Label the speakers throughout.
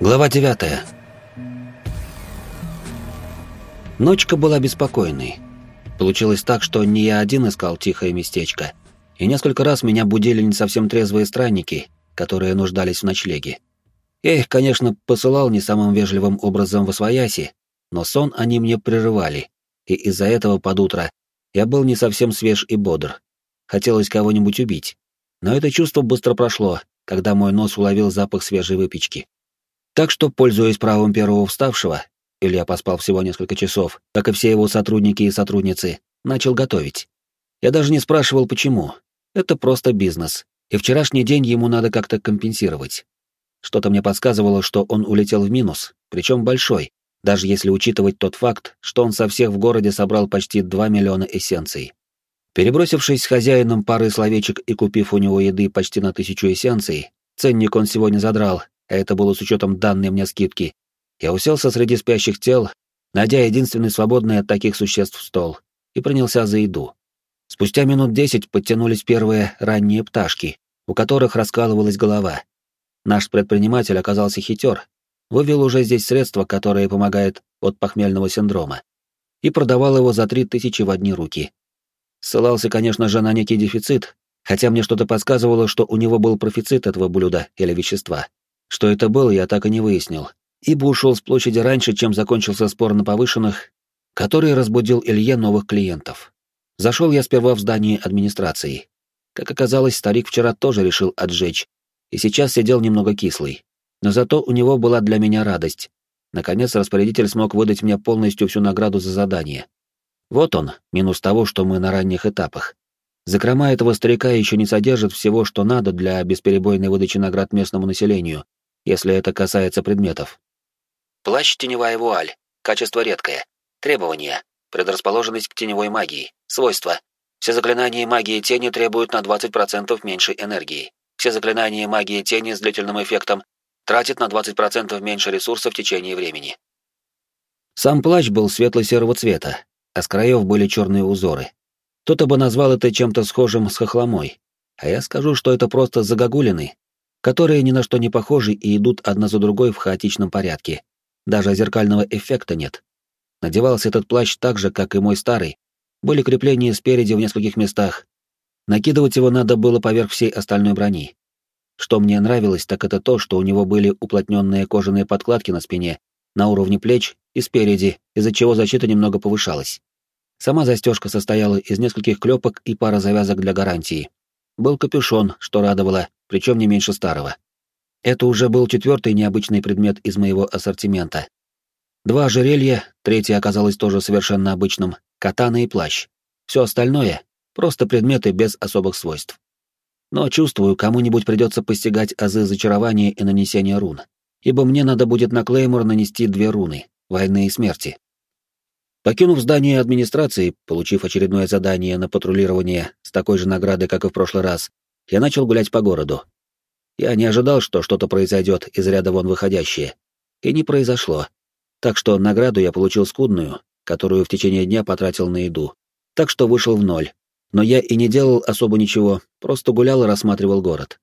Speaker 1: Глава девятая. Ночка была беспокойной. Получилось так, что не я один искал тихое местечко, и несколько раз меня будили не совсем трезвые странники, которые нуждались в ночлеге. Я их, конечно, посылал не самым вежливым образом в освояси, но сон они мне прерывали, и из-за этого под утро я был не совсем свеж и бодр. Хотелось кого-нибудь убить. Но это чувство быстро прошло, когда мой нос уловил запах свежей выпечки. Так что, пользуясь правом первого вставшего, Илья поспал всего несколько часов, как и все его сотрудники и сотрудницы, начал готовить. Я даже не спрашивал, почему. Это просто бизнес, и вчерашний день ему надо как-то компенсировать. Что-то мне подсказывало, что он улетел в минус, причем большой, даже если учитывать тот факт, что он со всех в городе собрал почти 2 миллиона эссенций. Перебросившись с хозяином парой словечек и купив у него еды почти на тысячу эссенций, ценник он сегодня задрал, а это было с учетом данной мне скидки, я уселся среди спящих тел, найдя единственный свободный от таких существ стол, и принялся за еду. Спустя минут десять подтянулись первые ранние пташки, у которых раскалывалась голова. Наш предприниматель оказался хитер, вывел уже здесь средство, которое помогает от похмельного синдрома, и продавал его за три тысячи в одни руки. Ссылался, конечно же, на некий дефицит, хотя мне что-то подсказывало, что у него был профицит этого блюда или вещества. Что это было, я так и не выяснил, ибо ушел с площади раньше, чем закончился спор на повышенных, который разбудил Илье новых клиентов. Зашел я сперва в здание администрации. Как оказалось, старик вчера тоже решил отжечь, и сейчас сидел немного кислый. Но зато у него была для меня радость. Наконец распорядитель смог выдать мне полностью всю награду за задание. Вот он, минус того, что мы на ранних этапах. Закрома этого старика еще не содержит всего, что надо для бесперебойной выдачи наград местному населению, если это касается предметов.
Speaker 2: Плащ теневая вуаль. Качество редкое. Требования. Предрасположенность к теневой магии. Свойства. Все заклинания магии тени требуют на 20% меньше энергии. Все заклинания магии тени с длительным эффектом тратят на 20% меньше ресурсов в течение времени.
Speaker 1: Сам плащ был светло-серого цвета, а с краев были черные узоры. Кто-то бы назвал это чем-то схожим с хохломой, а я скажу, что это просто загогулины, которые ни на что не похожи и идут одна за другой в хаотичном порядке, даже зеркального эффекта нет. Надевался этот плащ так же, как и мой старый. Были крепления спереди в нескольких местах. Накидывать его надо было поверх всей остальной брони. Что мне нравилось, так это то, что у него были уплотненные кожаные подкладки на спине, на уровне плеч и спереди, из-за чего защита немного повышалась. Сама застежка состояла из нескольких клепок и пара завязок для гарантии. Был капюшон, что радовало, причем не меньше старого. Это уже был четвертый необычный предмет из моего ассортимента. Два ожерелья, третье оказалось тоже совершенно обычным, катана и плащ. Все остальное — просто предметы без особых свойств. Но чувствую, кому-нибудь придется постигать азы зачарования и нанесения рун, ибо мне надо будет на Клеймор нанести две руны — войны и смерти. Покинув здание администрации, получив очередное задание на патрулирование с такой же наградой, как и в прошлый раз, я начал гулять по городу, я не ожидал, что что-то произойдет из ряда вон выходящее. И не произошло. Так что награду я получил скудную, которую в течение дня потратил на еду. Так что вышел в ноль. Но я и не делал особо ничего, просто гулял и рассматривал город.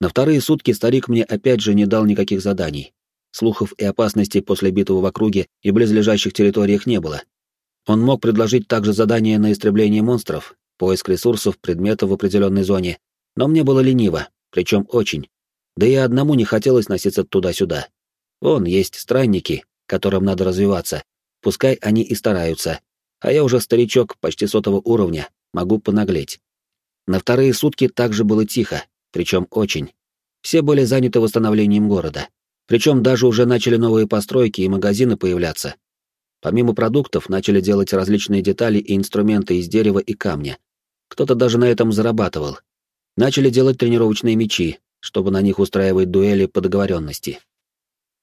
Speaker 1: На вторые сутки старик мне опять же не дал никаких заданий. Слухов и опасностей после битвы в округе и близлежащих территориях не было. Он мог предложить также задания на истребление монстров, поиск ресурсов, предметов в определенной зоне, но мне было лениво, причем очень. Да и одному не хотелось носиться туда-сюда. Вон есть странники, которым надо развиваться, пускай они и стараются, а я уже старичок почти сотого уровня, могу понаглеть. На вторые сутки также было тихо, причем очень. Все были заняты восстановлением города. Причем даже уже начали новые постройки и магазины появляться. Помимо продуктов начали делать различные детали и инструменты из дерева и камня. Кто-то даже на этом зарабатывал, Начали делать тренировочные мечи, чтобы на них устраивать дуэли по договоренности.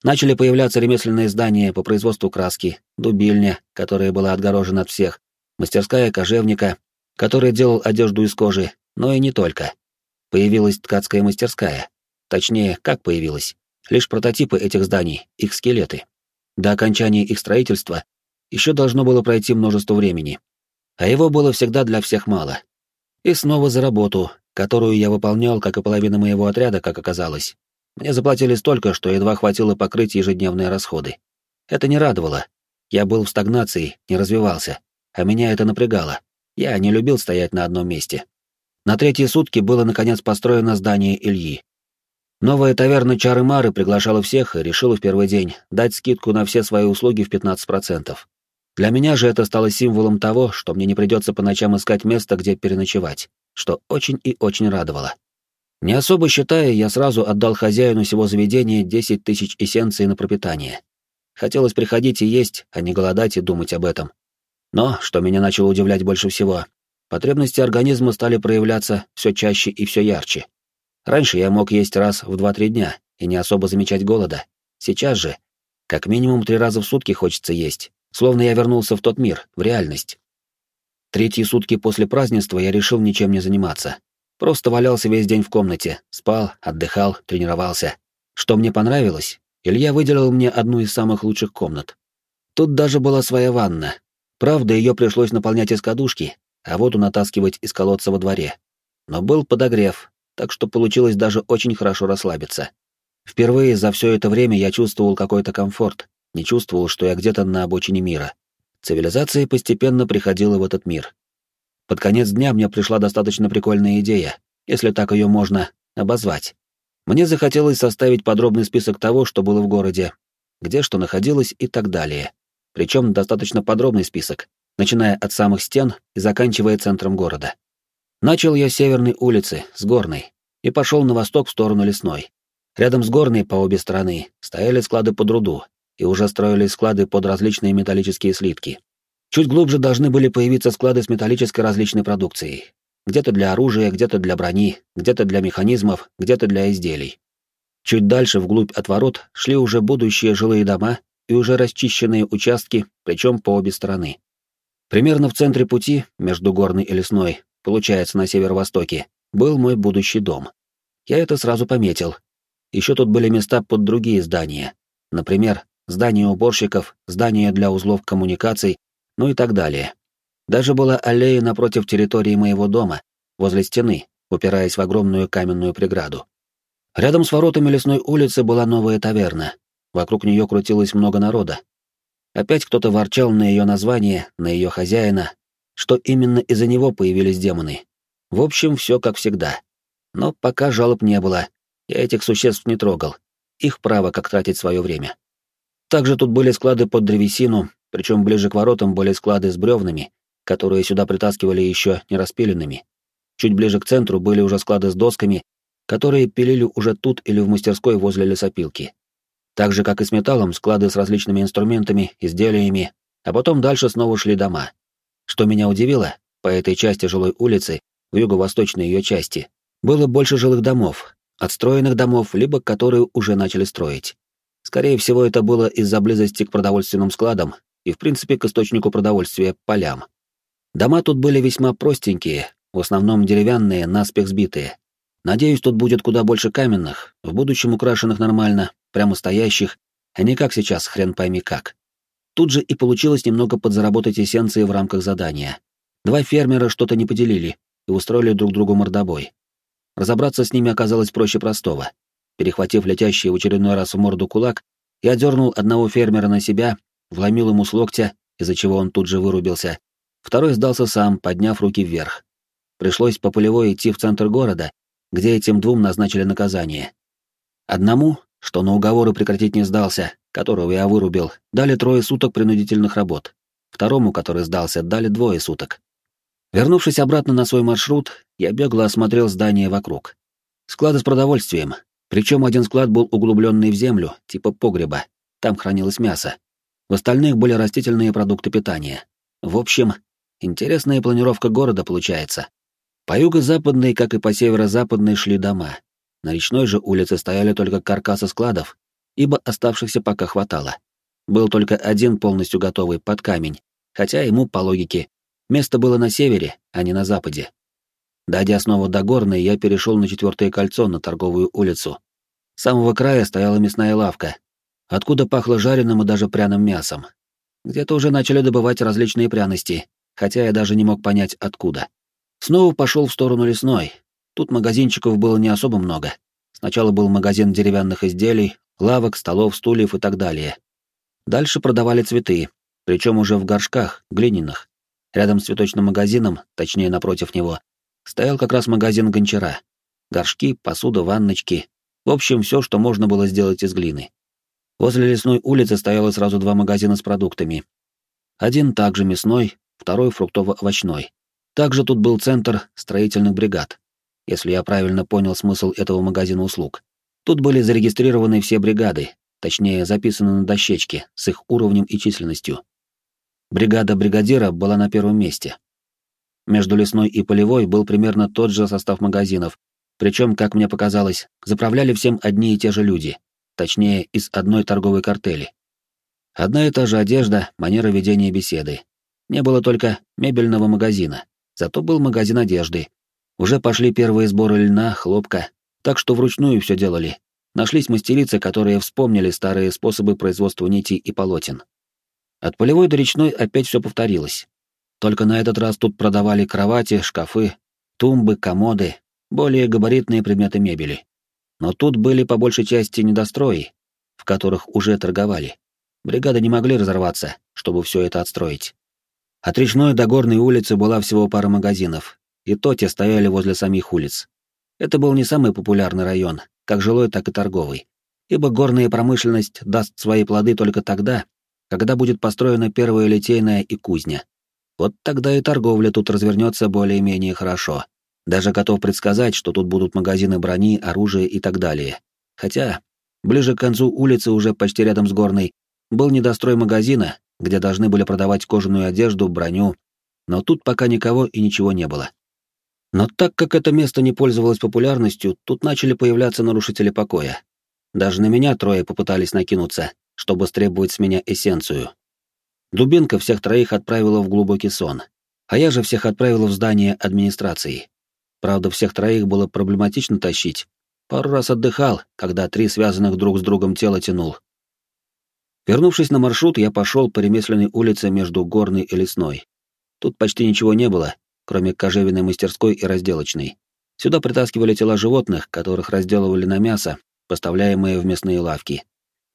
Speaker 1: Начали появляться ремесленные здания по производству краски, дубильня, которая была отгорожена от всех, мастерская кожевника, который делал одежду из кожи, но и не только. Появилась ткацкая мастерская. Точнее, как появилась? Лишь прототипы этих зданий, их скелеты. До окончания их строительства еще должно было пройти множество времени. А его было всегда для всех мало. И снова за работу, которую я выполнял, как и половина моего отряда, как оказалось. Мне заплатили столько, что едва хватило покрыть ежедневные расходы. Это не радовало. Я был в стагнации, не развивался, а меня это напрягало. Я не любил стоять на одном месте. На третьи сутки было, наконец, построено здание Ильи. Новая таверна Чары-Мары приглашала всех и решила в первый день дать скидку на все свои услуги в 15%. Для меня же это стало символом того, что мне не придется по ночам искать место, где переночевать, что очень и очень радовало. Не особо считая, я сразу отдал хозяину всего заведения 10 тысяч эссенций на пропитание. Хотелось приходить и есть, а не голодать и думать об этом. Но, что меня начало удивлять больше всего, потребности организма стали проявляться все чаще и все ярче. Раньше я мог есть раз в 2-3 дня и не особо замечать голода. Сейчас же, как минимум три раза в сутки хочется есть, словно я вернулся в тот мир, в реальность. Третьи сутки после празднества я решил ничем не заниматься. Просто валялся весь день в комнате, спал, отдыхал, тренировался. Что мне понравилось, Илья выделил мне одну из самых лучших комнат. Тут даже была своя ванна, Правда, ее пришлось наполнять из кадушки, а воду натаскивать из колодца во дворе. Но был подогрев, так что получилось даже очень хорошо расслабиться. Впервые за все это время я чувствовал какой-то комфорт, не чувствовал, что я где-то на обочине мира. Цивилизация постепенно приходила в этот мир. Под конец дня мне пришла достаточно прикольная идея, если так ее можно обозвать. Мне захотелось составить подробный список того, что было в городе, где что находилось и так далее причем достаточно подробный список, начиная от самых стен и заканчивая центром города. Начал я с северной улицы, с горной, и пошел на восток в сторону лесной. Рядом с горной по обе стороны стояли склады под руду, и уже строились склады под различные металлические слитки. Чуть глубже должны были появиться склады с металлической различной продукцией. Где-то для оружия, где-то для брони, где-то для механизмов, где-то для изделий. Чуть дальше, вглубь от ворот, шли уже будущие жилые дома и уже расчищенные участки, причем по обе стороны. Примерно в центре пути, между горной и лесной, получается на северо-востоке, был мой будущий дом. Я это сразу пометил. Еще тут были места под другие здания. Например, здание уборщиков, здание для узлов коммуникаций, ну и так далее. Даже была аллея напротив территории моего дома, возле стены, упираясь в огромную каменную преграду. Рядом с воротами лесной улицы была новая таверна, Вокруг нее крутилось много народа. Опять кто-то ворчал на ее название, на ее хозяина, что именно из-за него появились демоны. В общем, все как всегда. Но пока жалоб не было. Я этих существ не трогал. Их право, как тратить свое время. Также тут были склады под древесину, причем ближе к воротам были склады с бревнами, которые сюда притаскивали еще не распиленными. Чуть ближе к центру были уже склады с досками, которые пилили уже тут или в мастерской возле лесопилки. Так же, как и с металлом, склады с различными инструментами, изделиями, а потом дальше снова шли дома. Что меня удивило, по этой части жилой улицы, в юго-восточной ее части, было больше жилых домов, отстроенных домов, либо которые уже начали строить. Скорее всего, это было из-за близости к продовольственным складам и, в принципе, к источнику продовольствия — полям. Дома тут были весьма простенькие, в основном деревянные, наспех сбитые. Надеюсь, тут будет куда больше каменных, в будущем украшенных нормально, прямо стоящих, а не как сейчас, хрен пойми как. Тут же и получилось немного подзаработать эссенции в рамках задания. Два фермера что-то не поделили и устроили друг другу мордобой. Разобраться с ними оказалось проще простого. Перехватив летящий в очередной раз в морду кулак, я дернул одного фермера на себя, вломил ему с локтя, из-за чего он тут же вырубился. Второй сдался сам, подняв руки вверх. Пришлось по полевой идти в центр города, где этим двум назначили наказание. Одному что на уговоры прекратить не сдался, которого я вырубил, дали трое суток принудительных работ. Второму, который сдался, дали двое суток. Вернувшись обратно на свой маршрут, я бегло осмотрел здание вокруг. Склады с продовольствием, причем один склад был углубленный в землю, типа погреба, там хранилось мясо. В остальных были растительные продукты питания. В общем, интересная планировка города получается. По юго-западной, как и по северо-западной, шли дома. На речной же улице стояли только каркасы складов, ибо оставшихся пока хватало. Был только один полностью готовый под камень, хотя ему, по логике, место было на севере, а не на западе. Дойдя снова до Горной, я перешел на четвертое кольцо на торговую улицу. С самого края стояла мясная лавка, откуда пахло жареным и даже пряным мясом. Где-то уже начали добывать различные пряности, хотя я даже не мог понять, откуда. Снова пошел в сторону лесной, Тут магазинчиков было не особо много. Сначала был магазин деревянных изделий, лавок, столов, стульев и так далее. Дальше продавали цветы, причем уже в горшках, глиняных. Рядом с цветочным магазином, точнее напротив него, стоял как раз магазин гончара. Горшки, посуда, ванночки. В общем, все, что можно было сделать из глины. Возле лесной улицы стояло сразу два магазина с продуктами. Один также мясной, второй фруктово-овощной. Также тут был центр строительных бригад, если я правильно понял смысл этого магазина услуг. Тут были зарегистрированы все бригады, точнее записаны на дощечке с их уровнем и численностью. Бригада бригадира была на первом месте. Между лесной и полевой был примерно тот же состав магазинов, причем, как мне показалось, заправляли всем одни и те же люди, точнее, из одной торговой картели. Одна и та же одежда, манера ведения беседы. Не было только мебельного магазина, зато был магазин одежды. Уже пошли первые сборы льна, хлопка, так что вручную все делали. Нашлись мастерицы, которые вспомнили старые способы производства нитей и полотен. От полевой до речной опять все повторилось. Только на этот раз тут продавали кровати, шкафы, тумбы, комоды, более габаритные предметы мебели. Но тут были по большей части недострои, в которых уже торговали. Бригады не могли разорваться, чтобы все это отстроить. От речной до горной улицы была всего пара магазинов, и то те стояли возле самих улиц. Это был не самый популярный район, как жилой, так и торговый, ибо горная промышленность даст свои плоды только тогда, когда будет построена первая литейная и кузня. Вот тогда и торговля тут развернется более-менее хорошо. Даже готов предсказать, что тут будут магазины брони, оружия и так далее. Хотя, ближе к концу улицы, уже почти рядом с горной, был недострой магазина, где должны были продавать кожаную одежду, броню, но тут пока никого и ничего не было. Но так как это место не пользовалось популярностью, тут начали появляться нарушители покоя. Даже на меня трое попытались накинуться, чтобы стребовать с меня эссенцию. Дубинка всех троих отправила в глубокий сон, а я же всех отправила в здание администрации. Правда, всех троих было проблематично тащить. Пару раз отдыхал, когда три связанных друг с другом тела тянул. Вернувшись на маршрут, я пошел по ремесленной улице между горной и лесной. Тут почти ничего не было, кроме кожевенной мастерской и разделочной. Сюда притаскивали тела животных, которых разделывали на мясо, поставляемые в мясные лавки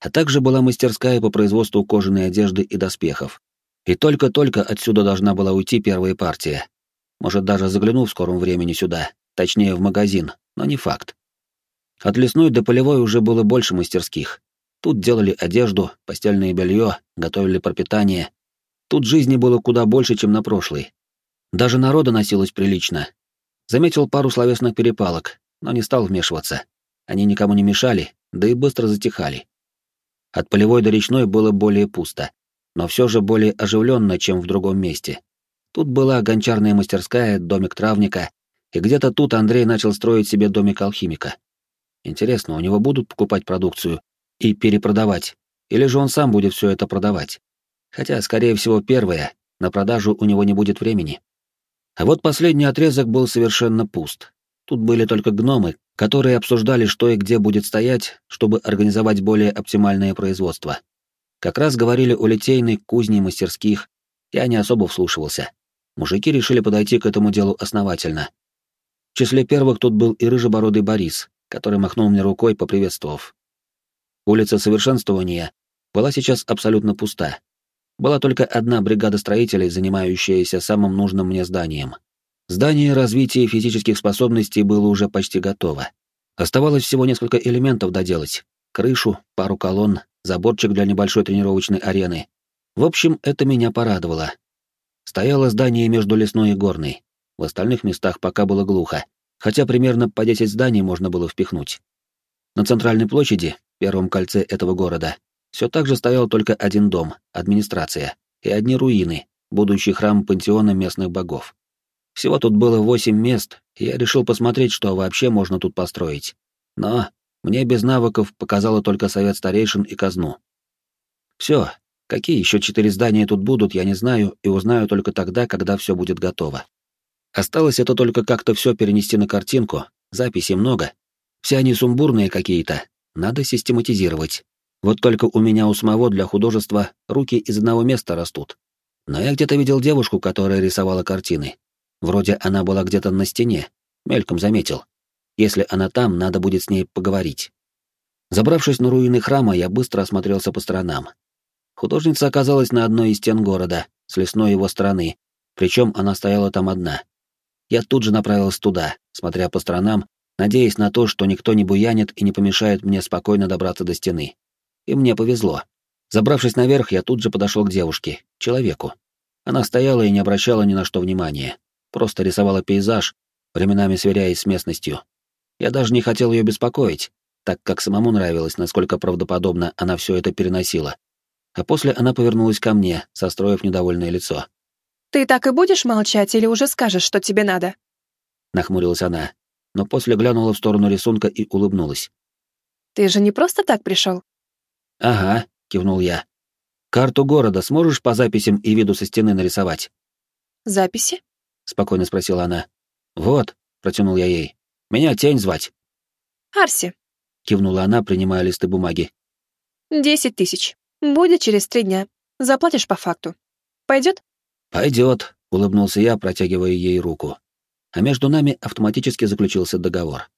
Speaker 1: а также была мастерская по производству кожаной одежды и доспехов. И только-только отсюда должна была уйти первая партия. Может, даже загляну в скором времени сюда, точнее, в магазин, но не факт. От лесной до полевой уже было больше мастерских. Тут делали одежду, постельное белье, готовили пропитание. Тут жизни было куда больше, чем на прошлой. Даже народа носилось прилично. Заметил пару словесных перепалок, но не стал вмешиваться. Они никому не мешали, да и быстро затихали. От полевой до речной было более пусто, но все же более оживленно, чем в другом месте. Тут была гончарная мастерская, домик травника, и где-то тут Андрей начал строить себе домик алхимика. Интересно, у него будут покупать продукцию и перепродавать, или же он сам будет все это продавать? Хотя, скорее всего, первое, на продажу у него не будет времени. А вот последний отрезок был совершенно пуст. Тут были только гномы, которые обсуждали, что и где будет стоять, чтобы организовать более оптимальное производство. Как раз говорили о литейной, кузне, мастерских. Я не особо вслушивался. Мужики решили подойти к этому делу основательно. В числе первых тут был и рыжебородый Борис, который махнул мне рукой, поприветствовав. Улица Совершенствования была сейчас абсолютно пуста. Была только одна бригада строителей, занимающаяся самым нужным мне зданием. Здание развития физических способностей было уже почти готово. Оставалось всего несколько элементов доделать. Крышу, пару колонн, заборчик для небольшой тренировочной арены. В общем, это меня порадовало. Стояло здание между лесной и горной. В остальных местах пока было глухо, хотя примерно по 10 зданий можно было впихнуть. На центральной площади, первом кольце этого города, все так же стоял только один дом, администрация, и одни руины, будущий храм пантеона местных богов. Всего тут было восемь мест, и я решил посмотреть, что вообще можно тут построить. Но мне без навыков показало только совет старейшин и казну. Все, какие еще четыре здания тут будут, я не знаю, и узнаю только тогда, когда все будет готово. Осталось это только как-то все перенести на картинку, записей много. Все они сумбурные какие-то, надо систематизировать. Вот только у меня у самого для художества руки из одного места растут. Но я где-то видел девушку, которая рисовала картины, Вроде она была где-то на стене, мельком заметил. Если она там, надо будет с ней поговорить. Забравшись на руины храма, я быстро осмотрелся по сторонам. Художница оказалась на одной из стен города, с лесной его стороны, причем она стояла там одна. Я тут же направился туда, смотря по сторонам, надеясь на то, что никто не буянит и не помешает мне спокойно добраться до стены. И мне повезло. Забравшись наверх, я тут же подошел к девушке, человеку. Она стояла и не обращала ни на что внимания, просто рисовала пейзаж, временами сверяясь с местностью. Я даже не хотел ее беспокоить, так как самому нравилось, насколько правдоподобно она все это переносила. А после она повернулась ко мне, состроив недовольное лицо.
Speaker 3: «Ты так и будешь молчать или уже скажешь, что тебе надо?»
Speaker 1: Нахмурилась она, но после глянула в сторону рисунка и улыбнулась.
Speaker 3: «Ты же не просто так пришел?»
Speaker 1: «Ага», — кивнул я. «Карту города сможешь по записям и виду со стены нарисовать?»
Speaker 3: «Записи?»
Speaker 1: — спокойно спросила она. «Вот», — протянул я ей. «Меня Тень звать».
Speaker 3: «Арси», —
Speaker 1: кивнула она, принимая листы бумаги.
Speaker 3: «Десять тысяч. Будет через три дня. Заплатишь по факту. Пойдет?
Speaker 1: Пойдет, улыбнулся я, протягивая ей руку. А между нами автоматически заключился договор.